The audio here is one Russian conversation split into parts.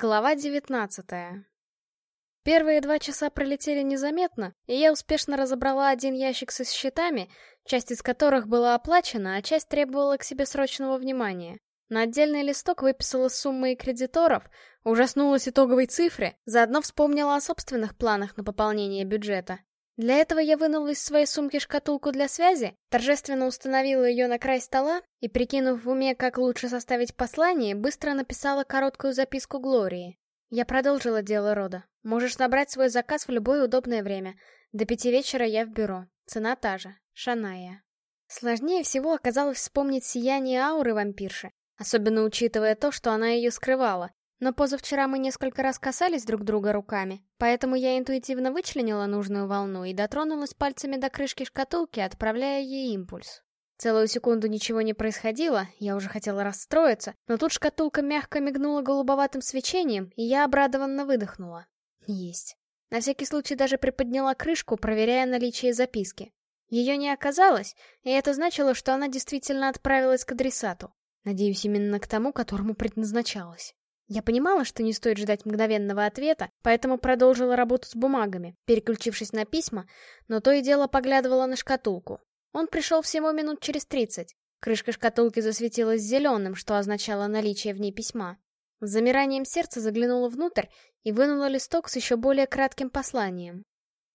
Глава девятнадцатая. Первые два часа пролетели незаметно, и я успешно разобрала один ящик со счетами, часть из которых была оплачена, а часть требовала к себе срочного внимания. На отдельный листок выписала суммы и кредиторов, ужаснулась итоговой цифре, заодно вспомнила о собственных планах на пополнение бюджета. Для этого я вынула из своей сумки шкатулку для связи, торжественно установила ее на край стола и, прикинув в уме, как лучше составить послание, быстро написала короткую записку Глории. Я продолжила дело рода. Можешь набрать свой заказ в любое удобное время. До пяти вечера я в бюро. Цена та же. Шаная. Сложнее всего оказалось вспомнить сияние ауры вампирши, особенно учитывая то, что она ее скрывала, но позавчера мы несколько раз касались друг друга руками, поэтому я интуитивно вычленила нужную волну и дотронулась пальцами до крышки шкатулки, отправляя ей импульс. Целую секунду ничего не происходило, я уже хотела расстроиться, но тут шкатулка мягко мигнула голубоватым свечением, и я обрадованно выдохнула. Есть. На всякий случай даже приподняла крышку, проверяя наличие записки. Ее не оказалось, и это значило, что она действительно отправилась к адресату. Надеюсь, именно к тому, которому предназначалась. Я понимала, что не стоит ждать мгновенного ответа, поэтому продолжила работу с бумагами, переключившись на письма, но то и дело поглядывала на шкатулку. Он пришел всего минут через тридцать. Крышка шкатулки засветилась зеленым, что означало наличие в ней письма. С замиранием сердца заглянула внутрь и вынула листок с еще более кратким посланием.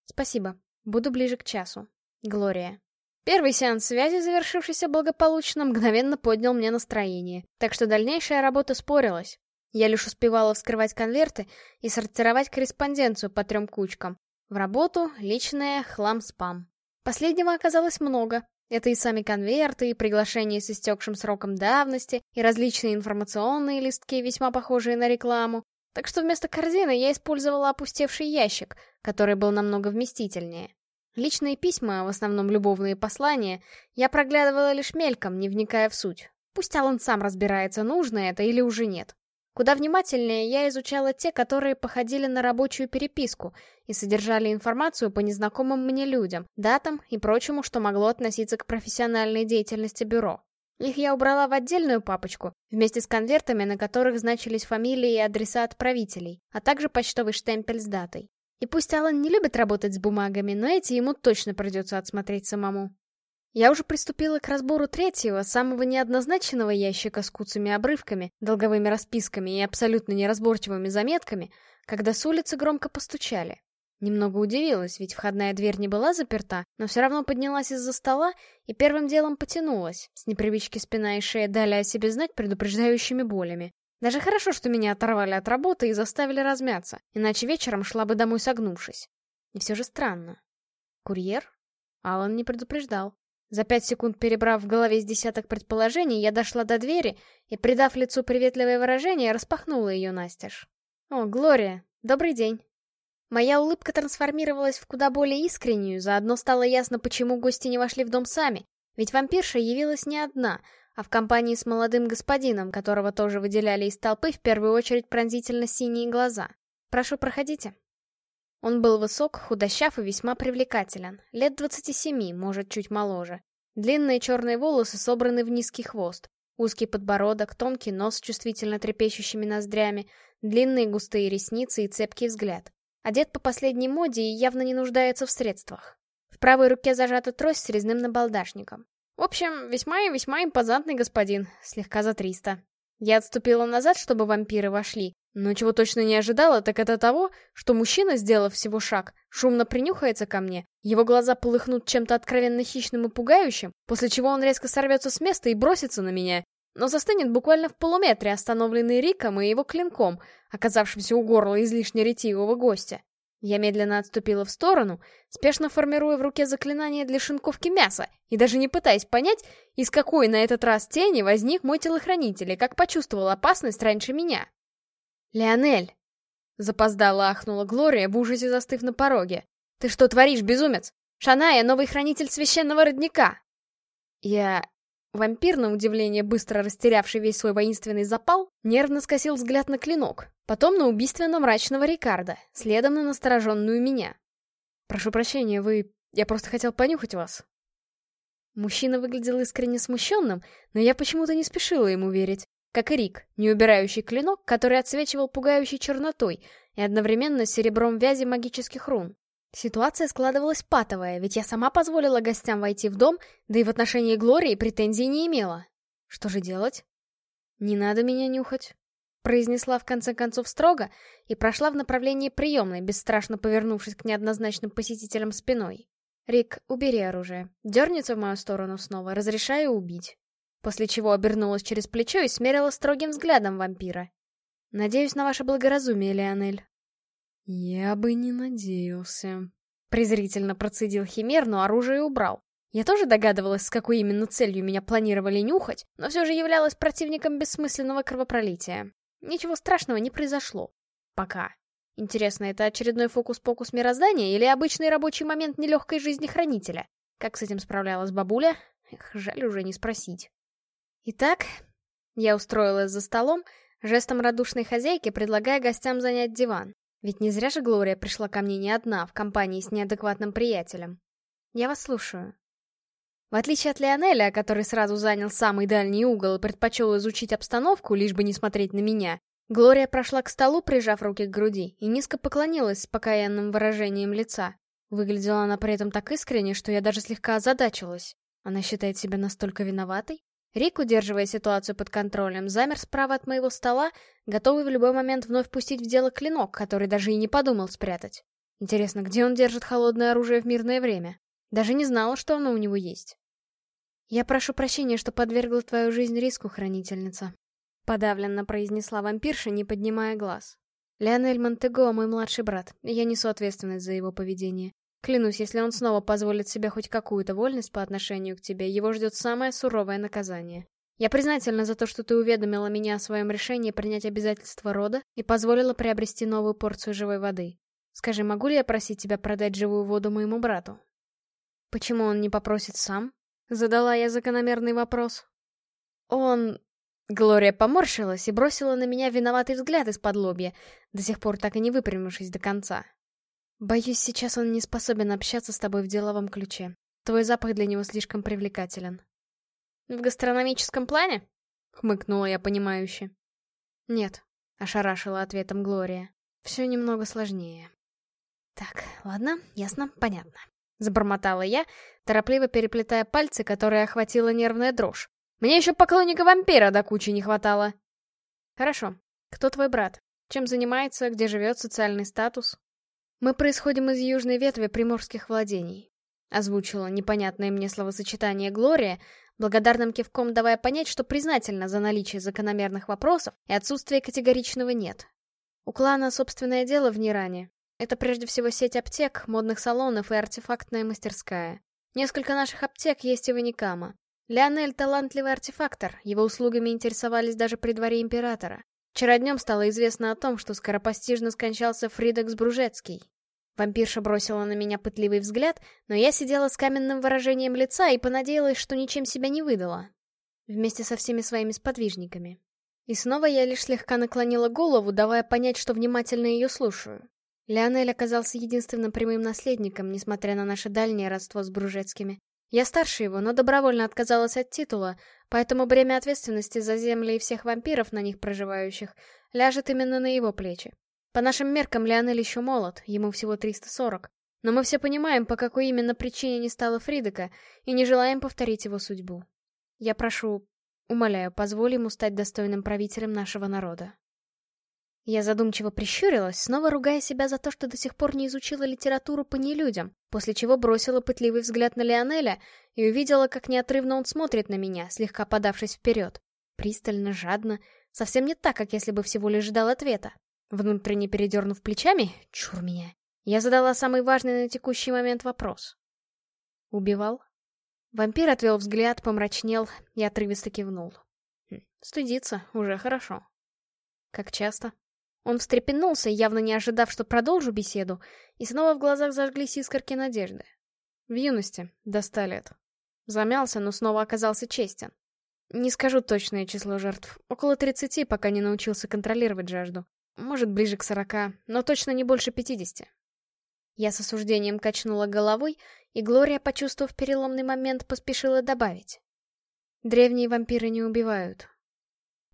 «Спасибо. Буду ближе к часу. Глория». Первый сеанс связи, завершившийся благополучно, мгновенно поднял мне настроение, так что дальнейшая работа спорилась. Я лишь успевала вскрывать конверты и сортировать корреспонденцию по трем кучкам. В работу, личное, хлам, спам. Последнего оказалось много. Это и сами конверты, и приглашения с истекшим сроком давности, и различные информационные листки, весьма похожие на рекламу. Так что вместо корзины я использовала опустевший ящик, который был намного вместительнее. Личные письма, в основном любовные послания, я проглядывала лишь мельком, не вникая в суть. Пусть Алан сам разбирается, нужно это или уже нет. Куда внимательнее я изучала те, которые походили на рабочую переписку и содержали информацию по незнакомым мне людям, датам и прочему, что могло относиться к профессиональной деятельности бюро. Их я убрала в отдельную папочку, вместе с конвертами, на которых значились фамилии и адреса отправителей, а также почтовый штемпель с датой. И пусть Алан не любит работать с бумагами, но эти ему точно придется отсмотреть самому. Я уже приступила к разбору третьего, самого неоднозначного ящика с куцами-обрывками, долговыми расписками и абсолютно неразборчивыми заметками, когда с улицы громко постучали. Немного удивилась, ведь входная дверь не была заперта, но все равно поднялась из-за стола и первым делом потянулась, с непривычки спина и шея дали о себе знать предупреждающими болями. Даже хорошо, что меня оторвали от работы и заставили размяться, иначе вечером шла бы домой согнувшись. И все же странно. Курьер? Алан не предупреждал. За пять секунд перебрав в голове с десяток предположений, я дошла до двери и, придав лицу приветливое выражение, распахнула ее настежь. «О, Глория, добрый день!» Моя улыбка трансформировалась в куда более искреннюю, заодно стало ясно, почему гости не вошли в дом сами. Ведь вампирша явилась не одна, а в компании с молодым господином, которого тоже выделяли из толпы в первую очередь пронзительно синие глаза. «Прошу, проходите». Он был высок, худощав и весьма привлекателен. Лет 27, может, чуть моложе. Длинные черные волосы собраны в низкий хвост. Узкий подбородок, тонкий нос с чувствительно трепещущими ноздрями, длинные густые ресницы и цепкий взгляд. Одет по последней моде и явно не нуждается в средствах. В правой руке зажата трость с резным набалдашником. В общем, весьма и весьма импозантный господин, слегка за триста. Я отступила назад, чтобы вампиры вошли, но чего точно не ожидала, так это того, что мужчина, сделав всего шаг, шумно принюхается ко мне, его глаза полыхнут чем-то откровенно хищным и пугающим, после чего он резко сорвется с места и бросится на меня, но застынет буквально в полуметре, остановленный Риком и его клинком, оказавшимся у горла излишне ретивого гостя. Я медленно отступила в сторону, спешно формируя в руке заклинание для шинковки мяса, и даже не пытаясь понять, из какой на этот раз тени возник мой телохранитель и как почувствовал опасность раньше меня. «Леонель!» — запоздала ахнула Глория, в ужасе застыв на пороге. «Ты что творишь, безумец? Шаная, новый хранитель священного родника!» Я... Вампир, на удивление быстро растерявший весь свой воинственный запал, нервно скосил взгляд на клинок, потом на убийственно мрачного Рикарда, следом на настороженную меня. «Прошу прощения, вы... Я просто хотел понюхать вас». Мужчина выглядел искренне смущенным, но я почему-то не спешила ему верить. Как и Рик, не убирающий клинок, который отсвечивал пугающей чернотой и одновременно серебром вязи магических рун. Ситуация складывалась патовая, ведь я сама позволила гостям войти в дом, да и в отношении Глории претензий не имела. Что же делать? «Не надо меня нюхать», — произнесла в конце концов строго и прошла в направлении приемной, бесстрашно повернувшись к неоднозначным посетителям спиной. «Рик, убери оружие. Дернется в мою сторону снова, разрешаю убить». После чего обернулась через плечо и смерила строгим взглядом вампира. «Надеюсь на ваше благоразумие, Леонель». «Я бы не надеялся», — презрительно процедил Химер, но оружие убрал. Я тоже догадывалась, с какой именно целью меня планировали нюхать, но все же являлась противником бессмысленного кровопролития. Ничего страшного не произошло. Пока. Интересно, это очередной фокус-покус мироздания или обычный рабочий момент нелегкой жизни хранителя? Как с этим справлялась бабуля? Эх, жаль уже не спросить. Итак, я устроилась за столом, жестом радушной хозяйки предлагая гостям занять диван. Ведь не зря же Глория пришла ко мне не одна, в компании с неадекватным приятелем. Я вас слушаю. В отличие от Леонеля, который сразу занял самый дальний угол и предпочел изучить обстановку, лишь бы не смотреть на меня, Глория прошла к столу, прижав руки к груди, и низко поклонилась с покаянным выражением лица. Выглядела она при этом так искренне, что я даже слегка озадачилась. Она считает себя настолько виноватой? Рик, удерживая ситуацию под контролем, замер справа от моего стола, готовый в любой момент вновь пустить в дело клинок, который даже и не подумал спрятать. Интересно, где он держит холодное оружие в мирное время? Даже не знала, что оно у него есть. «Я прошу прощения, что подвергла твою жизнь риску, хранительница», — подавленно произнесла вампирша, не поднимая глаз. «Леонель Монтего — мой младший брат, и я несу ответственность за его поведение. Клянусь, если он снова позволит себе хоть какую-то вольность по отношению к тебе, его ждет самое суровое наказание. Я признательна за то, что ты уведомила меня о своем решении принять обязательства рода и позволила приобрести новую порцию живой воды. Скажи, могу ли я просить тебя продать живую воду моему брату? Почему он не попросит сам? Задала я закономерный вопрос. Он... Глория поморщилась и бросила на меня виноватый взгляд из-под лобья, до сих пор так и не выпрямившись до конца. Боюсь, сейчас он не способен общаться с тобой в деловом ключе. Твой запах для него слишком привлекателен. В гастрономическом плане? Хмыкнула я понимающе. Нет, ошарашила ответом Глория. Все немного сложнее. Так, ладно, ясно, понятно. Забормотала я, торопливо переплетая пальцы, которые охватила нервная дрожь. Мне еще поклонника вампира до кучи не хватало. Хорошо. Кто твой брат? Чем занимается, где живет, социальный статус? «Мы происходим из южной ветви приморских владений», — озвучила непонятное мне словосочетание Глория, благодарным кивком давая понять, что признательна за наличие закономерных вопросов и отсутствие категоричного «нет». У клана собственное дело в Ниране. Это прежде всего сеть аптек, модных салонов и артефактная мастерская. Несколько наших аптек есть и в Аникама. Леонель — талантливый артефактор, его услугами интересовались даже при дворе императора. Вчера днем стало известно о том, что скоропостижно скончался Фридекс Бружецкий. Вампирша бросила на меня пытливый взгляд, но я сидела с каменным выражением лица и понадеялась, что ничем себя не выдала. Вместе со всеми своими сподвижниками. И снова я лишь слегка наклонила голову, давая понять, что внимательно ее слушаю. Леонель оказался единственным прямым наследником, несмотря на наше дальнее родство с Бружецкими. Я старше его, но добровольно отказалась от титула, поэтому бремя ответственности за земли и всех вампиров, на них проживающих, ляжет именно на его плечи. По нашим меркам Леонель еще молод, ему всего 340. Но мы все понимаем, по какой именно причине не стало Фридека, и не желаем повторить его судьбу. Я прошу, умоляю, позволь ему стать достойным правителем нашего народа. Я задумчиво прищурилась, снова ругая себя за то, что до сих пор не изучила литературу по нелюдям, после чего бросила пытливый взгляд на Леонеля и увидела, как неотрывно он смотрит на меня, слегка подавшись вперед. Пристально, жадно, совсем не так, как если бы всего лишь ждал ответа. Внутренне передернув плечами, чур меня, я задала самый важный на текущий момент вопрос. Убивал? Вампир отвел взгляд, помрачнел и отрывисто кивнул. Хм, стыдиться, уже хорошо. Как часто? Он встрепенулся, явно не ожидав, что продолжу беседу, и снова в глазах зажглись искорки надежды. В юности, до ста лет. Замялся, но снова оказался честен. Не скажу точное число жертв. Около тридцати, пока не научился контролировать жажду. Может, ближе к сорока, но точно не больше пятидесяти. Я с осуждением качнула головой, и Глория, почувствовав переломный момент, поспешила добавить. Древние вампиры не убивают.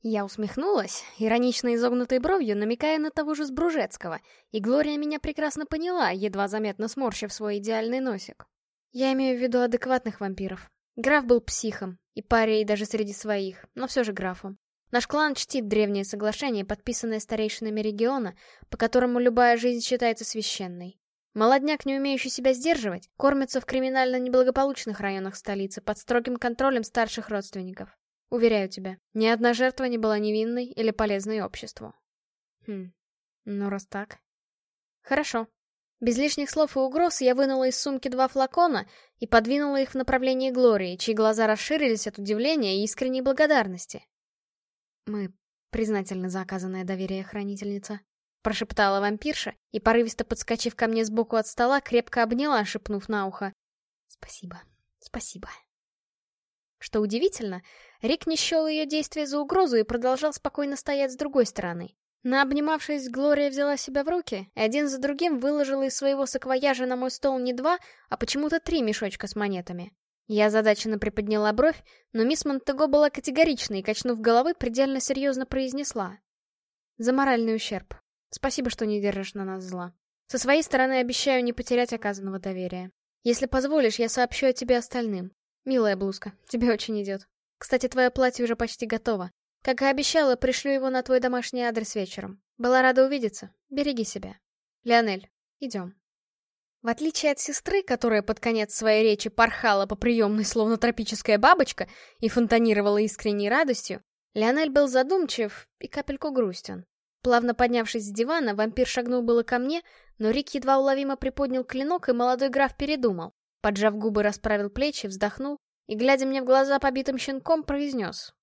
Я усмехнулась, иронично изогнутой бровью, намекая на того же Сбружецкого, и Глория меня прекрасно поняла, едва заметно сморщив свой идеальный носик. Я имею в виду адекватных вампиров. Граф был психом, и парей даже среди своих, но все же графом. Наш клан чтит древнее соглашение, подписанное старейшинами региона, по которому любая жизнь считается священной. Молодняк, не умеющий себя сдерживать, кормится в криминально неблагополучных районах столицы под строгим контролем старших родственников. Уверяю тебя, ни одна жертва не была невинной или полезной обществу. Хм, ну раз так. Хорошо. Без лишних слов и угроз я вынула из сумки два флакона и подвинула их в направлении Глории, чьи глаза расширились от удивления и искренней благодарности. Мы признательны за оказанное доверие, хранительница. Прошептала вампирша и, порывисто подскочив ко мне сбоку от стола, крепко обняла, шепнув на ухо. Спасибо, спасибо. Что удивительно, Рик не счел ее действия за угрозу и продолжал спокойно стоять с другой стороны. Наобнимавшись, Глория взяла себя в руки и один за другим выложила из своего саквояжа на мой стол не два, а почему-то три мешочка с монетами. Я озадаченно приподняла бровь, но мисс Монтего была категорична и, качнув головы, предельно серьезно произнесла. «За моральный ущерб. Спасибо, что не держишь на нас зла. Со своей стороны обещаю не потерять оказанного доверия. Если позволишь, я сообщу о тебе остальным. Милая блузка, тебе очень идет. Кстати, твое платье уже почти готово. Как и обещала, пришлю его на твой домашний адрес вечером. Была рада увидеться. Береги себя. Леонель, идем. В отличие от сестры, которая под конец своей речи порхала по приемной, словно тропическая бабочка, и фонтанировала искренней радостью, Леонель был задумчив и капельку грустен. Плавно поднявшись с дивана, вампир шагнул было ко мне, но Рик едва уловимо приподнял клинок, и молодой граф передумал. Поджав губы, расправил плечи, вздохнул и, глядя мне в глаза побитым щенком, произнес.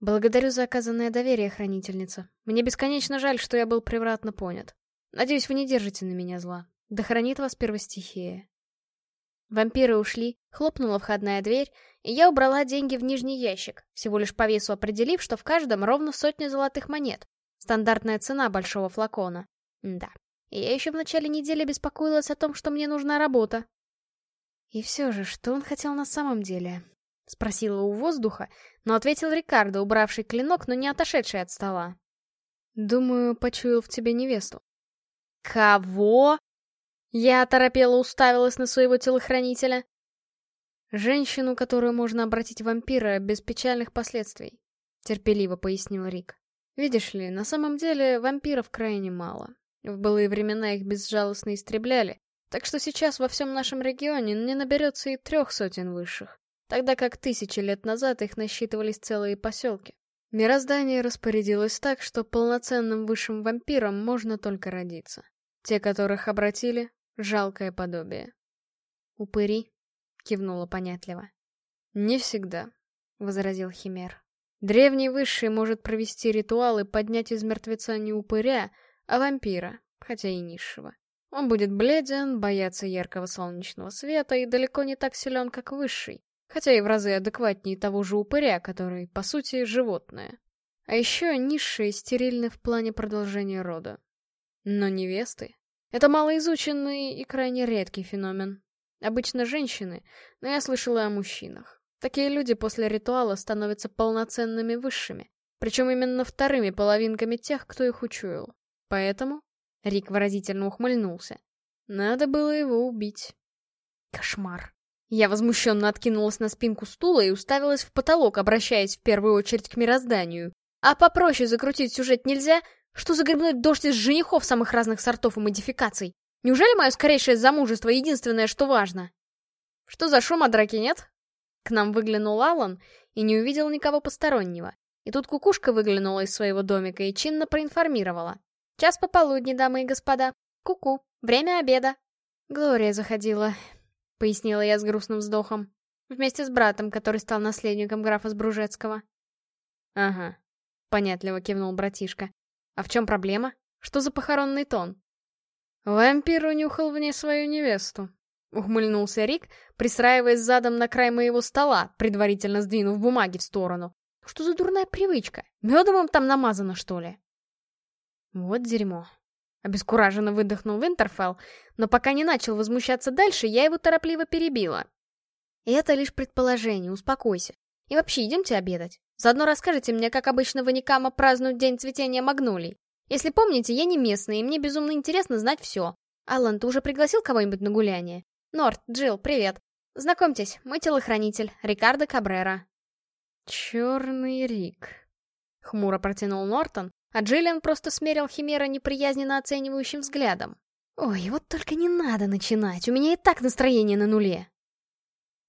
«Благодарю за оказанное доверие, хранительница. Мне бесконечно жаль, что я был превратно понят. Надеюсь, вы не держите на меня зла. Да хранит вас первостихия». Вампиры ушли, хлопнула входная дверь, и я убрала деньги в нижний ящик, всего лишь по весу определив, что в каждом ровно сотня золотых монет. Стандартная цена большого флакона. Да. И я еще в начале недели беспокоилась о том, что мне нужна работа, и все же, что он хотел на самом деле? Спросила у воздуха, но ответил Рикардо, убравший клинок, но не отошедший от стола. Думаю, почуял в тебе невесту. Кого? Я оторопела уставилась на своего телохранителя. Женщину, которую можно обратить в вампира без печальных последствий, терпеливо пояснил Рик. Видишь ли, на самом деле вампиров крайне мало. В былые времена их безжалостно истребляли, так что сейчас во всем нашем регионе не наберется и трех сотен высших, тогда как тысячи лет назад их насчитывались целые поселки. Мироздание распорядилось так, что полноценным высшим вампиром можно только родиться. Те, которых обратили, — жалкое подобие. «Упыри?» — кивнула понятливо. «Не всегда», — возразил Химер. «Древний высший может провести ритуал и поднять из мертвеца не упыря, а вампира, хотя и низшего. Он будет бледен, бояться яркого солнечного света и далеко не так силен, как высший, хотя и в разы адекватнее того же упыря, который, по сути, животное. А еще низшие стерильны в плане продолжения рода. Но невесты — это малоизученный и крайне редкий феномен. Обычно женщины, но я слышала о мужчинах. Такие люди после ритуала становятся полноценными высшими, причем именно вторыми половинками тех, кто их учуял. Поэтому Рик выразительно ухмыльнулся. Надо было его убить. Кошмар. Я возмущенно откинулась на спинку стула и уставилась в потолок, обращаясь в первую очередь к мирозданию. А попроще закрутить сюжет нельзя? Что за грибной дождь из женихов самых разных сортов и модификаций? Неужели мое скорейшее замужество единственное, что важно? Что за шум, а драки нет? К нам выглянул Алан и не увидел никого постороннего. И тут кукушка выглянула из своего домика и чинно проинформировала. Час пополудни, дамы и господа. Ку-ку, время обеда. Глория заходила, пояснила я с грустным вздохом. Вместе с братом, который стал наследником графа Сбружецкого. Ага, понятливо кивнул братишка. А в чем проблема? Что за похоронный тон? Вампир унюхал в ней свою невесту. Ухмыльнулся Рик, пристраиваясь задом на край моего стола, предварительно сдвинув бумаги в сторону. Что за дурная привычка? Медом им там намазано, что ли? Вот дерьмо. Обескураженно выдохнул Винтерфелл, но пока не начал возмущаться дальше, я его торопливо перебила. Это лишь предположение, успокойся. И вообще, идемте обедать. Заодно расскажите мне, как обычно в Аникама празднуют День цветения магнолий. Если помните, я не местный, и мне безумно интересно знать все. Алан, ты уже пригласил кого-нибудь на гуляние? Норт, Джилл, привет. Знакомьтесь, мой телохранитель, Рикардо Кабрера. Черный Рик. Хмуро протянул Нортон, а Джиллиан просто смерил Химера неприязненно оценивающим взглядом. Ой, вот только не надо начинать, у меня и так настроение на нуле.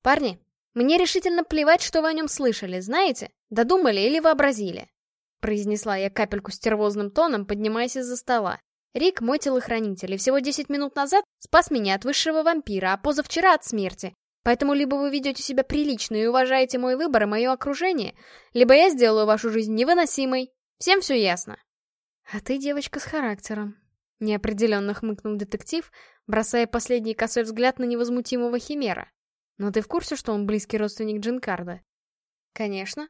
Парни, мне решительно плевать, что вы о нем слышали, знаете? Додумали или вообразили? Произнесла я капельку стервозным тоном, поднимаясь из-за стола. Рик мой телохранитель, и всего 10 минут назад спас меня от высшего вампира, а позавчера от смерти. Поэтому либо вы ведете себя прилично и уважаете мой выбор и мое окружение, либо я сделаю вашу жизнь невыносимой. Всем все ясно. А ты девочка с характером. Неопределенно хмыкнул детектив, бросая последний косой взгляд на невозмутимого Химера. Но ты в курсе, что он близкий родственник Джинкарда? Конечно.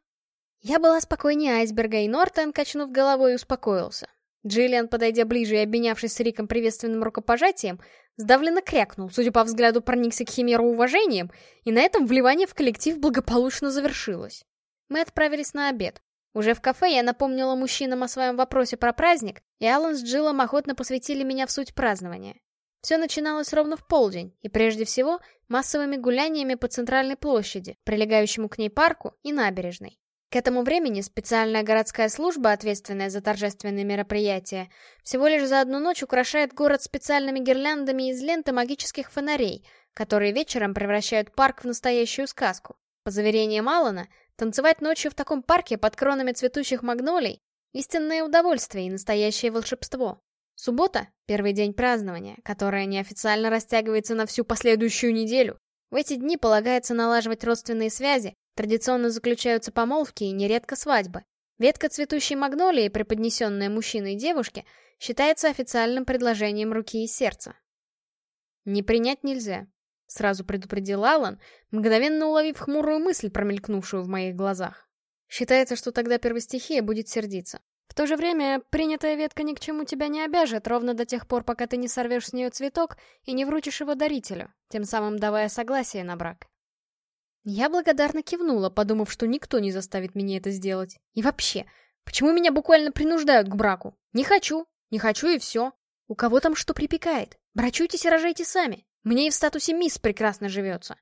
Я была спокойнее айсберга, и Нортон, качнув головой, успокоился. Джиллиан, подойдя ближе и обменявшись с Риком приветственным рукопожатием, сдавленно крякнул, судя по взгляду, проникся к Химеру уважением, и на этом вливание в коллектив благополучно завершилось. Мы отправились на обед. Уже в кафе я напомнила мужчинам о своем вопросе про праздник, и Алан с Джиллом охотно посвятили меня в суть празднования. Все начиналось ровно в полдень, и прежде всего массовыми гуляниями по центральной площади, прилегающему к ней парку и набережной. К этому времени специальная городская служба, ответственная за торжественные мероприятия, всего лишь за одну ночь украшает город специальными гирляндами из ленты магических фонарей, которые вечером превращают парк в настоящую сказку. По заверениям Алана, танцевать ночью в таком парке под кронами цветущих магнолий — истинное удовольствие и настоящее волшебство. Суббота — первый день празднования, которое неофициально растягивается на всю последующую неделю. В эти дни полагается налаживать родственные связи, Традиционно заключаются помолвки и нередко свадьбы. Ветка цветущей магнолии, преподнесенная мужчиной девушке, считается официальным предложением руки и сердца. «Не принять нельзя», — сразу предупредил Алан, мгновенно уловив хмурую мысль, промелькнувшую в моих глазах. Считается, что тогда первостихия будет сердиться. В то же время, принятая ветка ни к чему тебя не обяжет, ровно до тех пор, пока ты не сорвешь с нее цветок и не вручишь его дарителю, тем самым давая согласие на брак. Я благодарно кивнула, подумав, что никто не заставит меня это сделать. И вообще, почему меня буквально принуждают к браку? Не хочу, не хочу и все. У кого там что припекает? Брачуйтесь и рожайте сами. Мне и в статусе мисс прекрасно живется.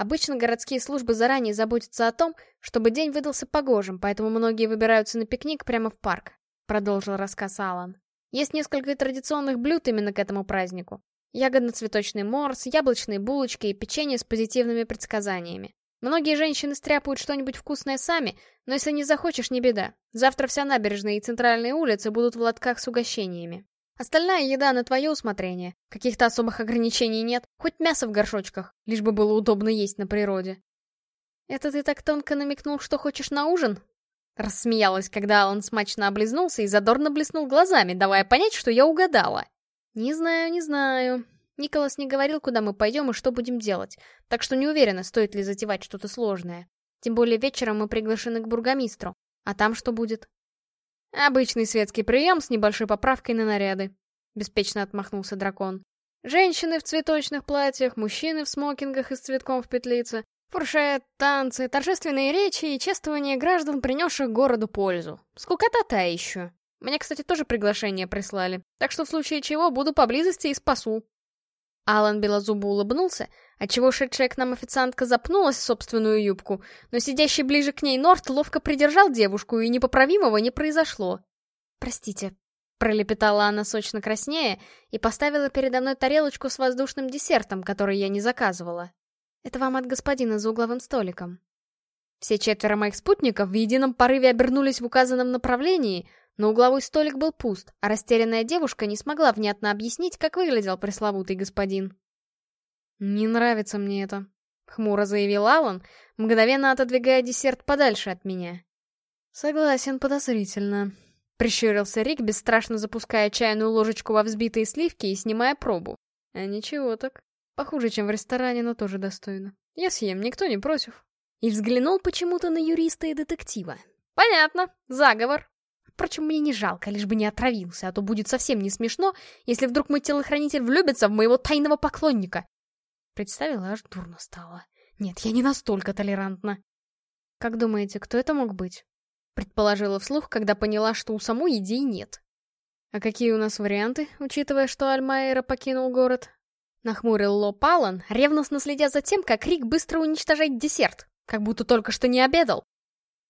Обычно городские службы заранее заботятся о том, чтобы день выдался погожим, поэтому многие выбираются на пикник прямо в парк, продолжил рассказ Алан. Есть несколько традиционных блюд именно к этому празднику. Ягодно-цветочный морс, яблочные булочки и печенье с позитивными предсказаниями. Многие женщины стряпают что-нибудь вкусное сами, но если не захочешь, не беда. Завтра вся набережная и центральные улицы будут в лотках с угощениями. Остальная еда на твое усмотрение. Каких-то особых ограничений нет. Хоть мясо в горшочках, лишь бы было удобно есть на природе. Это ты так тонко намекнул, что хочешь на ужин? Рассмеялась, когда Алан смачно облизнулся и задорно блеснул глазами, давая понять, что я угадала. «Не знаю, не знаю. Николас не говорил, куда мы пойдем и что будем делать, так что не уверена, стоит ли затевать что-то сложное. Тем более вечером мы приглашены к бургомистру. А там что будет?» «Обычный светский прием с небольшой поправкой на наряды», — беспечно отмахнулся дракон. «Женщины в цветочных платьях, мужчины в смокингах и с цветком в петлице, фуршет, танцы, торжественные речи и чествование граждан, принесших городу пользу. Скукота та еще». Мне, кстати, тоже приглашение прислали, так что в случае чего буду поблизости и спасу. Алан белозубо улыбнулся, отчего шедшая к нам официантка запнулась в собственную юбку, но сидящий ближе к ней Норт ловко придержал девушку, и непоправимого не произошло. «Простите», — пролепетала она сочно краснее и поставила передо мной тарелочку с воздушным десертом, который я не заказывала. «Это вам от господина за угловым столиком». Все четверо моих спутников в едином порыве обернулись в указанном направлении — но угловой столик был пуст, а растерянная девушка не смогла внятно объяснить, как выглядел пресловутый господин. «Не нравится мне это», — хмуро заявил Алан, мгновенно отодвигая десерт подальше от меня. «Согласен, подозрительно», — прищурился Рик, бесстрашно запуская чайную ложечку во взбитые сливки и снимая пробу. «А ничего так. Похуже, чем в ресторане, но тоже достойно. Я съем, никто не против». И взглянул почему-то на юриста и детектива. «Понятно. Заговор. Впрочем, мне не жалко, лишь бы не отравился, а то будет совсем не смешно, если вдруг мой телохранитель влюбится в моего тайного поклонника. Представила, аж дурно стало. Нет, я не настолько толерантна. «Как думаете, кто это мог быть?» Предположила вслух, когда поняла, что у самой идей нет. «А какие у нас варианты, учитывая, что Альмайера покинул город?» Нахмурил лоб Аллан, ревностно следя за тем, как Рик быстро уничтожает десерт, как будто только что не обедал.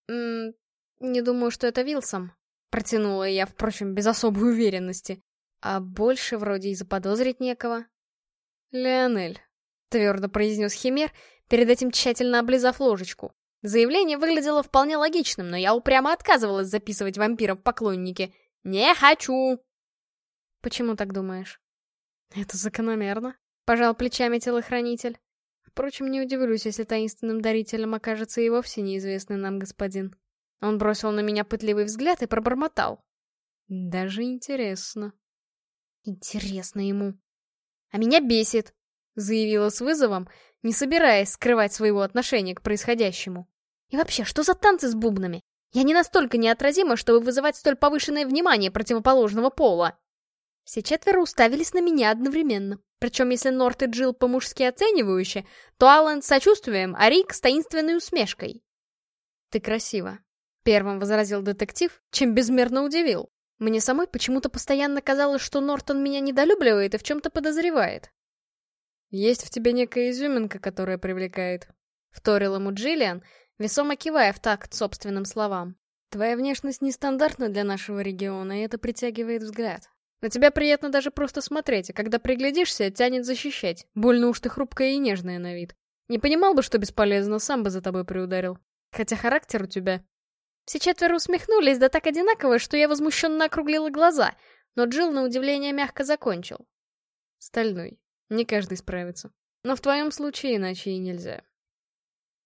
«Ммм, не думаю, что это Вилсом», — протянула я, впрочем, без особой уверенности. А больше вроде и заподозрить некого. «Леонель», — твердо произнес Химер, перед этим тщательно облизав ложечку. Заявление выглядело вполне логичным, но я упрямо отказывалась записывать вампиров поклонники. «Не хочу!» «Почему так думаешь?» «Это закономерно», — пожал плечами телохранитель. Впрочем, не удивлюсь, если таинственным дарителем окажется и вовсе неизвестный нам господин. Он бросил на меня пытливый взгляд и пробормотал. Даже интересно. Интересно ему. А меня бесит, заявила с вызовом, не собираясь скрывать своего отношения к происходящему. И вообще, что за танцы с бубнами? Я не настолько неотразима, чтобы вызывать столь повышенное внимание противоположного пола. Все четверо уставились на меня одновременно. Причем если Норт и Джилл по-мужски оценивающе, то Аллен с сочувствием, а Рик с таинственной усмешкой. «Ты красива», — первым возразил детектив, чем безмерно удивил. Мне самой почему-то постоянно казалось, что Нортон меня недолюбливает и в чем-то подозревает. «Есть в тебе некая изюминка, которая привлекает», — вторил ему Джиллиан, весомо кивая в такт собственным словам. «Твоя внешность нестандартна для нашего региона, и это притягивает взгляд. На тебя приятно даже просто смотреть, а когда приглядишься, тянет защищать. Больно уж ты хрупкая и нежная на вид. Не понимал бы, что бесполезно, сам бы за тобой приударил. Хотя характер у тебя... Все четверо усмехнулись, да так одинаково, что я возмущенно округлила глаза, но Джилл на удивление мягко закончил. Стальной. Не каждый справится. Но в твоем случае иначе и нельзя.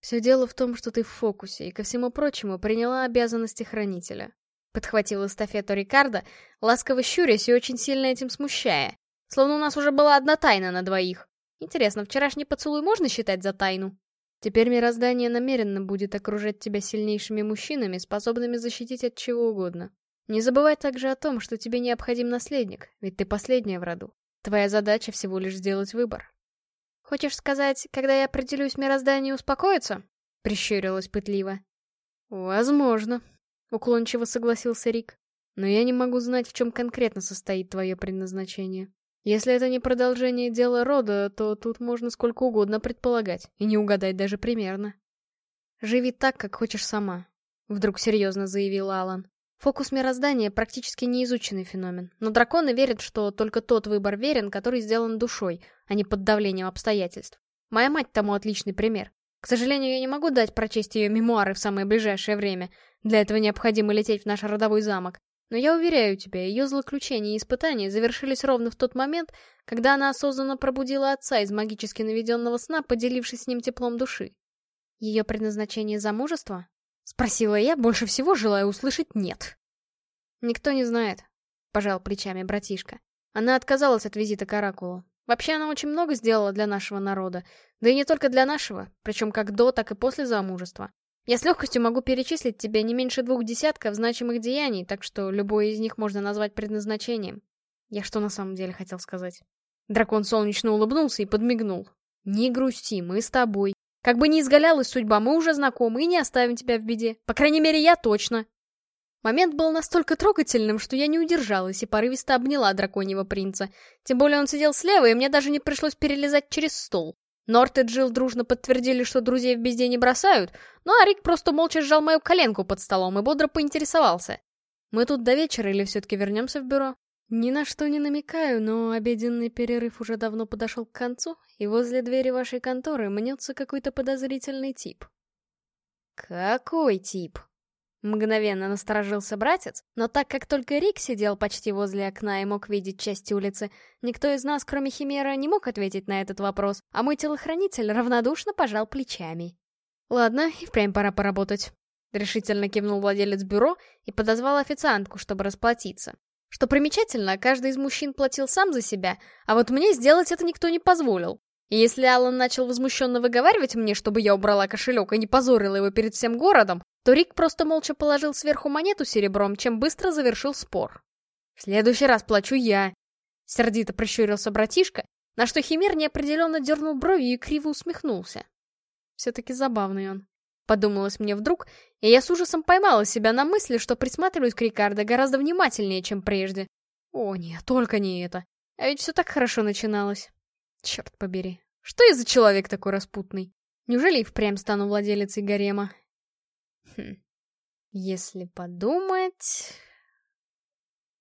Все дело в том, что ты в фокусе и, ко всему прочему, приняла обязанности хранителя. Подхватил эстафету Рикардо, ласково щурясь и очень сильно этим смущая. Словно у нас уже была одна тайна на двоих. Интересно, вчерашний поцелуй можно считать за тайну? Теперь мироздание намеренно будет окружать тебя сильнейшими мужчинами, способными защитить от чего угодно. Не забывай также о том, что тебе необходим наследник, ведь ты последняя в роду. Твоя задача всего лишь сделать выбор. Хочешь сказать, когда я определюсь, мироздание успокоится? Прищурилась пытливо. Возможно, Уклончиво согласился Рик. Но я не могу знать, в чем конкретно состоит твое предназначение. Если это не продолжение дела рода, то тут можно сколько угодно предполагать, и не угадать даже примерно. «Живи так, как хочешь сама», — вдруг серьезно заявил Алан. Фокус мироздания практически неизученный феномен, но драконы верят, что только тот выбор верен, который сделан душой, а не под давлением обстоятельств. Моя мать тому отличный пример. К сожалению, я не могу дать прочесть ее мемуары в самое ближайшее время. Для этого необходимо лететь в наш родовой замок. Но я уверяю тебя, ее злоключения и испытания завершились ровно в тот момент, когда она осознанно пробудила отца из магически наведенного сна, поделившись с ним теплом души. Ее предназначение замужество? Спросила я, больше всего желая услышать «нет». Никто не знает, пожал плечами братишка. Она отказалась от визита к Оракулу. Вообще она очень много сделала для нашего народа. Да и не только для нашего, причем как до, так и после замужества. Я с легкостью могу перечислить тебе не меньше двух десятков значимых деяний, так что любое из них можно назвать предназначением. Я что на самом деле хотел сказать? Дракон солнечно улыбнулся и подмигнул. Не грусти, мы с тобой. Как бы ни изгалялась судьба, мы уже знакомы и не оставим тебя в беде. По крайней мере, я точно. Момент был настолько трогательным, что я не удержалась и порывисто обняла драконьего принца. Тем более он сидел слева, и мне даже не пришлось перелезать через стол. Норт и Джилл дружно подтвердили, что друзей в безде не бросают, ну а Рик просто молча сжал мою коленку под столом и бодро поинтересовался. «Мы тут до вечера или все-таки вернемся в бюро?» Ни на что не намекаю, но обеденный перерыв уже давно подошел к концу, и возле двери вашей конторы мнется какой-то подозрительный тип. «Какой тип?» Мгновенно насторожился братец, но так как только Рик сидел почти возле окна и мог видеть части улицы, никто из нас, кроме Химера, не мог ответить на этот вопрос, а мой телохранитель равнодушно пожал плечами. «Ладно, и впрямь пора поработать», — решительно кивнул владелец бюро и подозвал официантку, чтобы расплатиться. Что примечательно, каждый из мужчин платил сам за себя, а вот мне сделать это никто не позволил. И если Аллан начал возмущенно выговаривать мне, чтобы я убрала кошелек и не позорила его перед всем городом, то Рик просто молча положил сверху монету серебром, чем быстро завершил спор. «В следующий раз плачу я», — сердито прищурился братишка, на что Химер неопределенно дернул бровью и криво усмехнулся. Все-таки забавный он. Подумалось мне вдруг, и я с ужасом поймала себя на мысли, что присматриваюсь к Рикардо гораздо внимательнее, чем прежде. О нет, только не это. А ведь все так хорошо начиналось. Черт побери. Что я за человек такой распутный? Неужели и впрямь стану владелицей гарема? Хм. Если подумать...